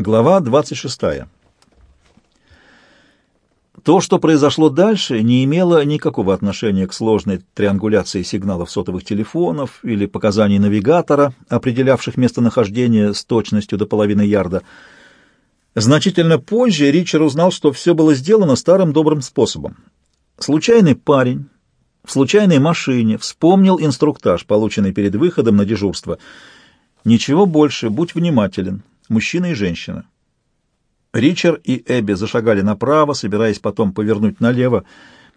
Глава 26. То, что произошло дальше, не имело никакого отношения к сложной триангуляции сигналов сотовых телефонов или показаний навигатора, определявших местонахождение с точностью до половины ярда. Значительно позже Ричард узнал, что все было сделано старым добрым способом. Случайный парень в случайной машине вспомнил инструктаж, полученный перед выходом на дежурство. Ничего больше, будь внимателен, мужчина и женщина. Ричард и Эбби зашагали направо, собираясь потом повернуть налево,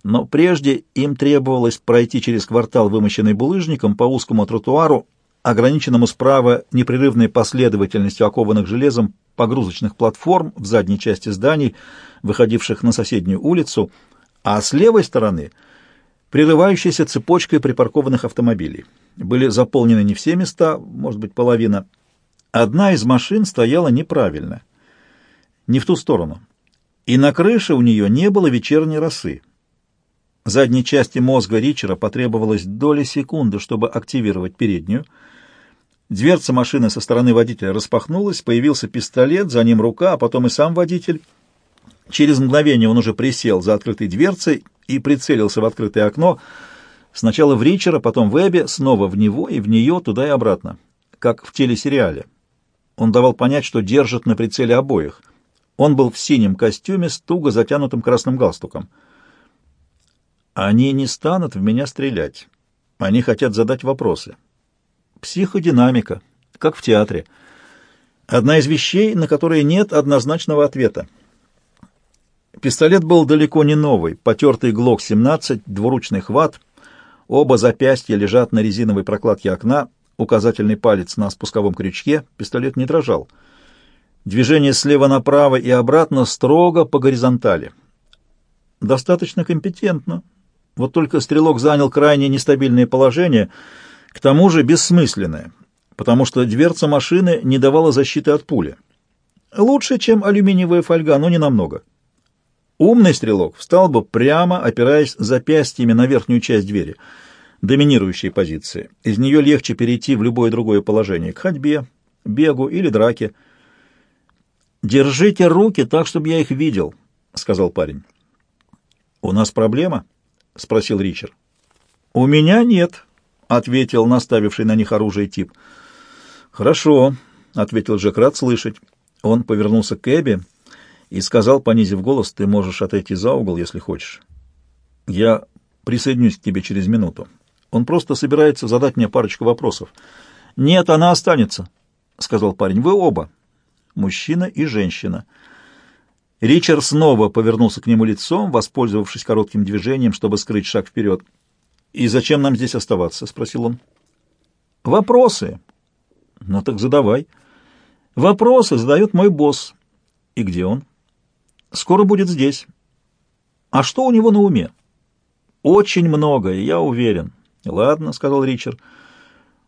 но прежде им требовалось пройти через квартал, вымощенный булыжником, по узкому тротуару, ограниченному справа непрерывной последовательностью окованных железом погрузочных платформ в задней части зданий, выходивших на соседнюю улицу, а с левой стороны — прерывающейся цепочкой припаркованных автомобилей. Были заполнены не все места, может быть, половина. Одна из машин стояла неправильно — не в ту сторону. И на крыше у нее не было вечерней росы. Задней части мозга Ричера потребовалось доли секунды, чтобы активировать переднюю. Дверца машины со стороны водителя распахнулась, появился пистолет, за ним рука, а потом и сам водитель. Через мгновение он уже присел за открытой дверцей и прицелился в открытое окно. Сначала в Ричера, потом в Эбби, снова в него и в нее, туда и обратно, как в телесериале. Он давал понять, что держит на прицеле обоих — он был в синем костюме с туго затянутым красным галстуком. Они не станут в меня стрелять. Они хотят задать вопросы. Психодинамика, как в театре. Одна из вещей, на которые нет однозначного ответа. Пистолет был далеко не новый, потертый ГЛОК-17, двуручный хват. Оба запястья лежат на резиновой прокладке окна, указательный палец на спусковом крючке, пистолет не дрожал. Движение слева направо и обратно строго по горизонтали. Достаточно компетентно. Вот только стрелок занял крайне нестабильное положение, к тому же бессмысленное, потому что дверца машины не давала защиты от пули. Лучше, чем алюминиевая фольга, но не намного. Умный стрелок встал бы прямо, опираясь запястьями на верхнюю часть двери, доминирующей позиции. Из нее легче перейти в любое другое положение, к ходьбе, бегу или драке. «Держите руки так, чтобы я их видел», — сказал парень. «У нас проблема?» — спросил Ричард. «У меня нет», — ответил наставивший на них оружие тип. «Хорошо», — ответил Джек, — «рад слышать». Он повернулся к Эбби и сказал, понизив голос, «Ты можешь отойти за угол, если хочешь. Я присоединюсь к тебе через минуту. Он просто собирается задать мне парочку вопросов». «Нет, она останется», — сказал парень. «Вы оба» мужчина и женщина. Ричард снова повернулся к нему лицом, воспользовавшись коротким движением, чтобы скрыть шаг вперед. «И зачем нам здесь оставаться?» — спросил он. «Вопросы». «Ну так задавай». «Вопросы задает мой босс». «И где он?» «Скоро будет здесь». «А что у него на уме?» «Очень многое, я уверен». «Ладно», — сказал Ричард.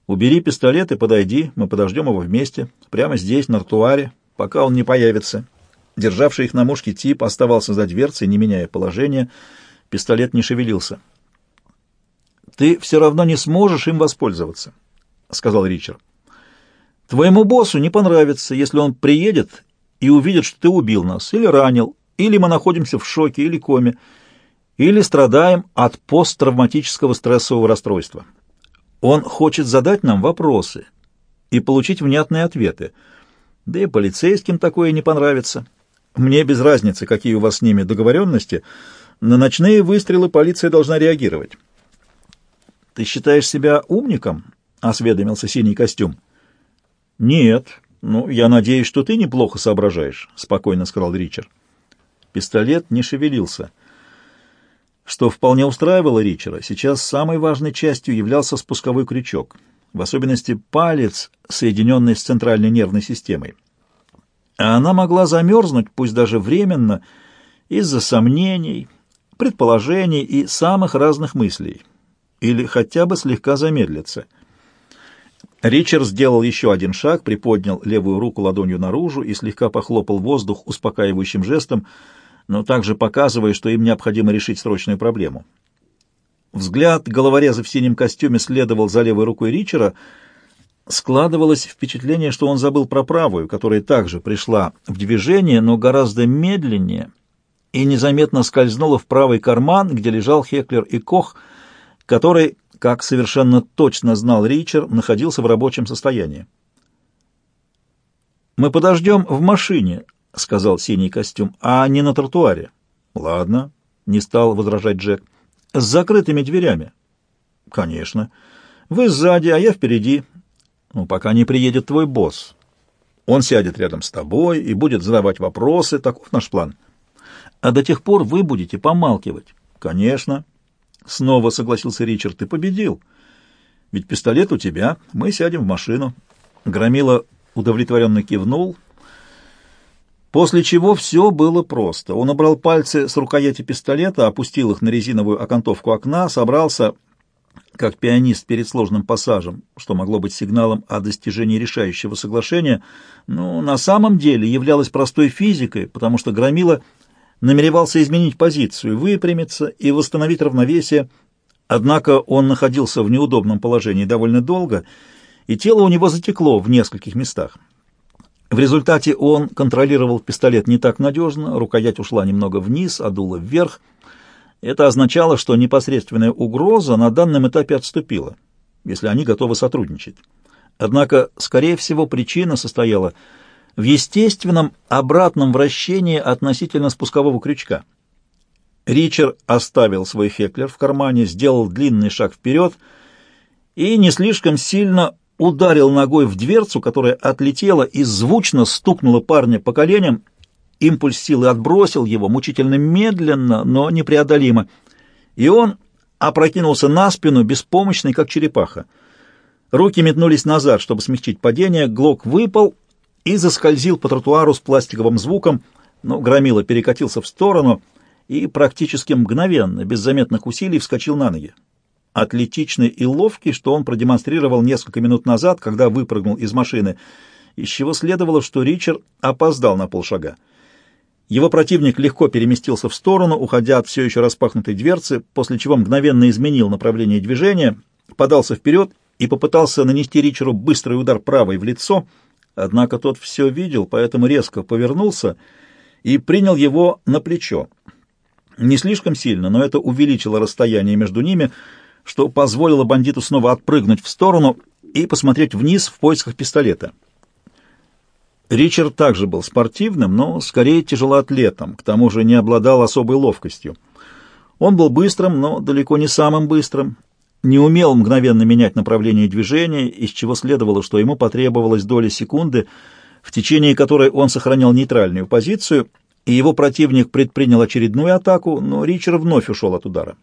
Убери пистолет и подойди, мы подождем его вместе, прямо здесь, на тротуаре, пока он не появится. Державший их на мушке тип оставался за дверцей, не меняя положения. Пистолет не шевелился. «Ты все равно не сможешь им воспользоваться», — сказал Ричард. «Твоему боссу не понравится, если он приедет и увидит, что ты убил нас, или ранил, или мы находимся в шоке или коме, или страдаем от посттравматического стрессового расстройства». Он хочет задать нам вопросы и получить внятные ответы. Да и полицейским такое не понравится. Мне без разницы, какие у вас с ними договоренности. На ночные выстрелы полиция должна реагировать. «Ты считаешь себя умником?» — осведомился синий костюм. «Нет. Ну, я надеюсь, что ты неплохо соображаешь», — спокойно сказал Ричард. Пистолет не шевелился — что вполне устраивало Ричера. Сейчас самой важной частью являлся спусковой крючок, в особенности палец, соединенный с центральной нервной системой. А она могла замерзнуть, пусть даже временно, из-за сомнений, предположений и самых разных мыслей, или хотя бы слегка замедлиться. Ричард сделал еще один шаг, приподнял левую руку ладонью наружу и слегка похлопал воздух успокаивающим жестом, но также показывая, что им необходимо решить срочную проблему. Взгляд головореза в синем костюме следовал за левой рукой Ричера, Складывалось впечатление, что он забыл про правую, которая также пришла в движение, но гораздо медленнее, и незаметно скользнула в правый карман, где лежал Хеклер и Кох, который, как совершенно точно знал Ричард, находился в рабочем состоянии. «Мы подождем в машине», — сказал синий костюм, — «а не на тротуаре». «Ладно», — не стал возражать Джек. «С закрытыми дверями». «Конечно. Вы сзади, а я впереди. Ну, пока не приедет твой босс. Он сядет рядом с тобой и будет задавать вопросы. Таков наш план. А до тех пор вы будете помалкивать». «Конечно». Снова согласился Ричард. «Ты победил. Ведь пистолет у тебя. Мы сядем в машину». Громила удовлетворенно кивнул, после чего все было просто. Он убрал пальцы с рукояти пистолета, опустил их на резиновую окантовку окна, собрался, как пианист перед сложным пассажем, что могло быть сигналом о достижении решающего соглашения, но на самом деле являлось простой физикой, потому что Громила намеревался изменить позицию, выпрямиться и восстановить равновесие, однако он находился в неудобном положении довольно долго, и тело у него затекло в нескольких местах. В результате он контролировал пистолет не так надежно, рукоять ушла немного вниз, а дуло вверх. Это означало, что непосредственная угроза на данном этапе отступила, если они готовы сотрудничать. Однако, скорее всего, причина состояла в естественном обратном вращении относительно спускового крючка. Ричард оставил свой хеклер в кармане, сделал длинный шаг вперед и не слишком сильно ударил ногой в дверцу, которая отлетела и звучно стукнула парня по коленям. Импульс силы отбросил его мучительно медленно, но непреодолимо, и он опрокинулся на спину, беспомощный, как черепаха. Руки метнулись назад, чтобы смягчить падение, глок выпал и заскользил по тротуару с пластиковым звуком, но Громила перекатился в сторону и практически мгновенно, без заметных усилий, вскочил на ноги атлетичный и ловкий, что он продемонстрировал несколько минут назад, когда выпрыгнул из машины, из чего следовало, что Ричард опоздал на полшага. Его противник легко переместился в сторону, уходя от все еще распахнутой дверцы, после чего мгновенно изменил направление движения, подался вперед и попытался нанести Ричеру быстрый удар правой в лицо, однако тот все видел, поэтому резко повернулся и принял его на плечо. Не слишком сильно, но это увеличило расстояние между ними — что позволило бандиту снова отпрыгнуть в сторону и посмотреть вниз в поисках пистолета. Ричард также был спортивным, но скорее тяжелоатлетом, к тому же не обладал особой ловкостью. Он был быстрым, но далеко не самым быстрым, не умел мгновенно менять направление движения, из чего следовало, что ему потребовалась доля секунды, в течение которой он сохранял нейтральную позицию, и его противник предпринял очередную атаку, но Ричард вновь ушел от удара.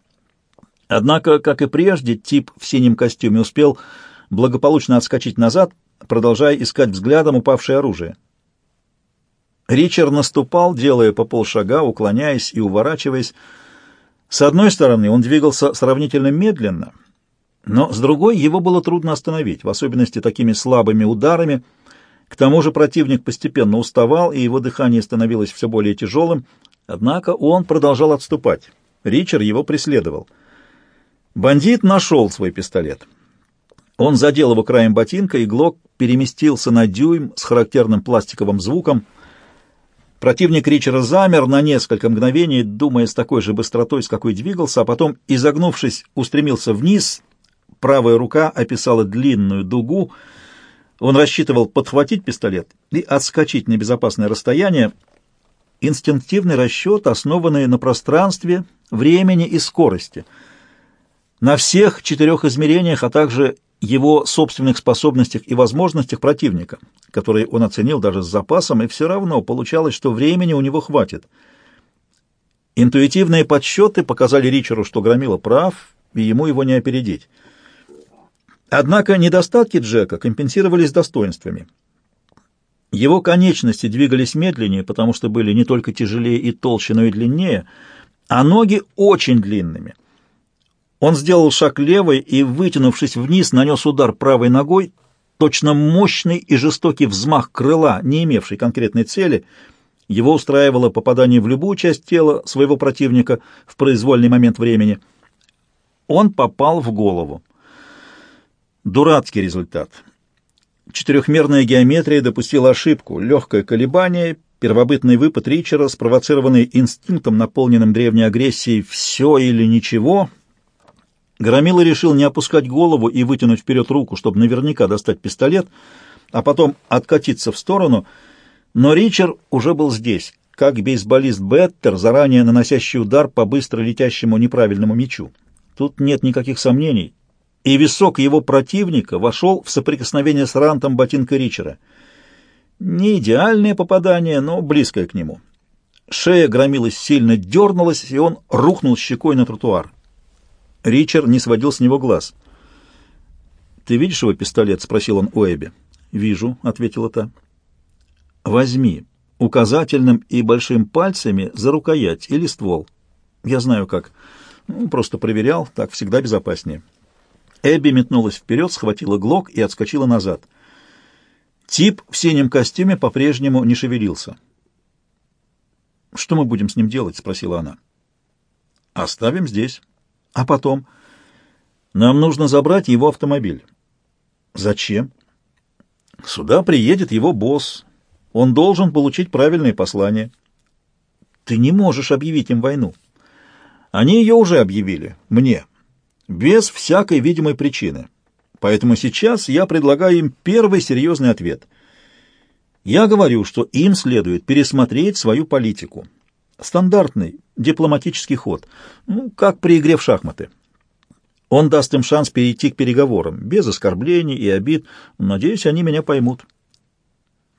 Однако, как и прежде, тип в синем костюме успел благополучно отскочить назад, продолжая искать взглядом упавшее оружие. Ричард наступал, делая по полшага, уклоняясь и уворачиваясь. С одной стороны, он двигался сравнительно медленно, но с другой его было трудно остановить, в особенности такими слабыми ударами. К тому же противник постепенно уставал, и его дыхание становилось все более тяжелым, однако он продолжал отступать. Ричард его преследовал — Бандит нашел свой пистолет. Он задел его краем ботинка, и Глок переместился на дюйм с характерным пластиковым звуком. Противник Ричера замер на несколько мгновений, думая с такой же быстротой, с какой двигался, а потом, изогнувшись, устремился вниз. Правая рука описала длинную дугу. Он рассчитывал подхватить пистолет и отскочить на безопасное расстояние. Инстинктивный расчет, основанный на пространстве, времени и скорости — на всех четырех измерениях, а также его собственных способностях и возможностях противника, которые он оценил даже с запасом, и все равно получалось, что времени у него хватит. Интуитивные подсчеты показали Ричеру, что Громила прав, и ему его не опередить. Однако недостатки Джека компенсировались достоинствами. Его конечности двигались медленнее, потому что были не только тяжелее и толще, но и длиннее, а ноги очень длинными — он сделал шаг левой и, вытянувшись вниз, нанес удар правой ногой, точно мощный и жестокий взмах крыла, не имевший конкретной цели. Его устраивало попадание в любую часть тела своего противника в произвольный момент времени. Он попал в голову. Дурацкий результат. Четырехмерная геометрия допустила ошибку, легкое колебание, первобытный выпад Ричера, спровоцированный инстинктом, наполненным древней агрессией «все или ничего», Громила решил не опускать голову и вытянуть вперед руку, чтобы наверняка достать пистолет, а потом откатиться в сторону, но Ричард уже был здесь, как бейсболист Беттер, заранее наносящий удар по быстро летящему неправильному мячу. Тут нет никаких сомнений, и висок его противника вошел в соприкосновение с рантом ботинка Ричера. Не идеальное попадание, но близкое к нему. Шея громилась сильно дернулась, и он рухнул щекой на тротуар. Ричард не сводил с него глаз. «Ты видишь его пистолет?» — спросил он у Эбби. «Вижу», — ответила та. «Возьми указательным и большим пальцами за рукоять или ствол. Я знаю как. Ну, просто проверял, так всегда безопаснее». Эбби метнулась вперед, схватила глок и отскочила назад. Тип в синем костюме по-прежнему не шевелился. «Что мы будем с ним делать?» — спросила она. «Оставим здесь». А потом? Нам нужно забрать его автомобиль. Зачем? Сюда приедет его босс. Он должен получить правильное послание. Ты не можешь объявить им войну. Они ее уже объявили. Мне. Без всякой видимой причины. Поэтому сейчас я предлагаю им первый серьезный ответ. Я говорю, что им следует пересмотреть свою политику. Стандартный дипломатический ход, ну, как при игре в шахматы. Он даст им шанс перейти к переговорам, без оскорблений и обид. Надеюсь, они меня поймут.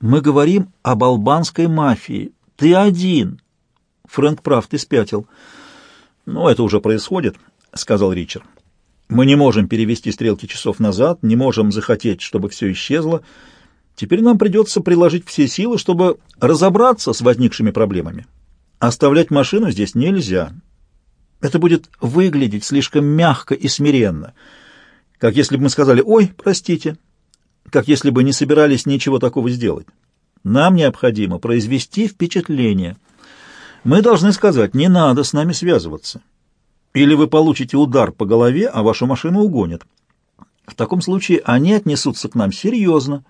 Мы говорим об албанской мафии. Ты один. Фрэнк прав, ты спятил. Ну, это уже происходит, сказал Ричард. Мы не можем перевести стрелки часов назад, не можем захотеть, чтобы все исчезло. Теперь нам придется приложить все силы, чтобы разобраться с возникшими проблемами. Оставлять машину здесь нельзя. Это будет выглядеть слишком мягко и смиренно, как если бы мы сказали «Ой, простите», как если бы не собирались ничего такого сделать. Нам необходимо произвести впечатление. Мы должны сказать «Не надо с нами связываться». Или вы получите удар по голове, а вашу машину угонят. В таком случае они отнесутся к нам серьезно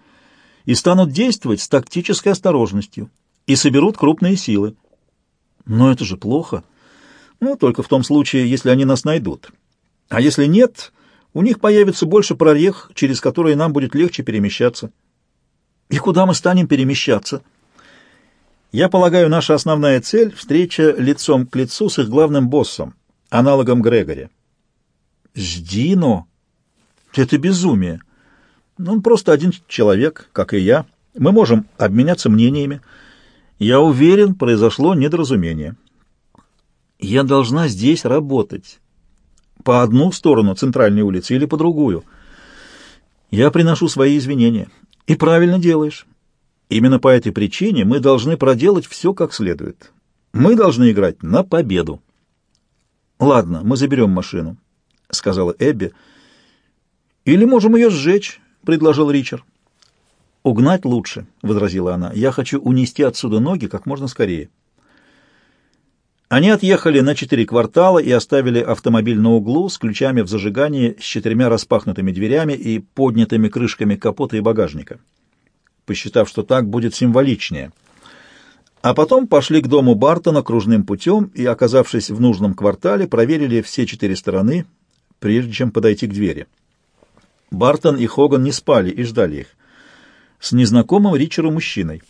и станут действовать с тактической осторожностью и соберут крупные силы. Но это же плохо. Ну, только в том случае, если они нас найдут. А если нет, у них появится больше прорех, через которые нам будет легче перемещаться. И куда мы станем перемещаться? Я полагаю, наша основная цель — встреча лицом к лицу с их главным боссом, аналогом Грегори. С Дино? Это безумие. Он просто один человек, как и я. Мы можем обменяться мнениями. Я уверен, произошло недоразумение. Я должна здесь работать. По одну сторону центральной улицы или по другую. Я приношу свои извинения. И правильно делаешь. Именно по этой причине мы должны проделать все как следует. Мы должны играть на победу. Ладно, мы заберем машину, — сказала Эбби. Или можем ее сжечь, — предложил Ричард. «Угнать лучше», — возразила она. «Я хочу унести отсюда ноги как можно скорее». Они отъехали на четыре квартала и оставили автомобиль на углу с ключами в зажигании, с четырьмя распахнутыми дверями и поднятыми крышками капота и багажника, посчитав, что так будет символичнее. А потом пошли к дому Бартона кружным путем и, оказавшись в нужном квартале, проверили все четыре стороны, прежде чем подойти к двери. Бартон и Хоган не спали и ждали их с незнакомым Ричеру мужчиной.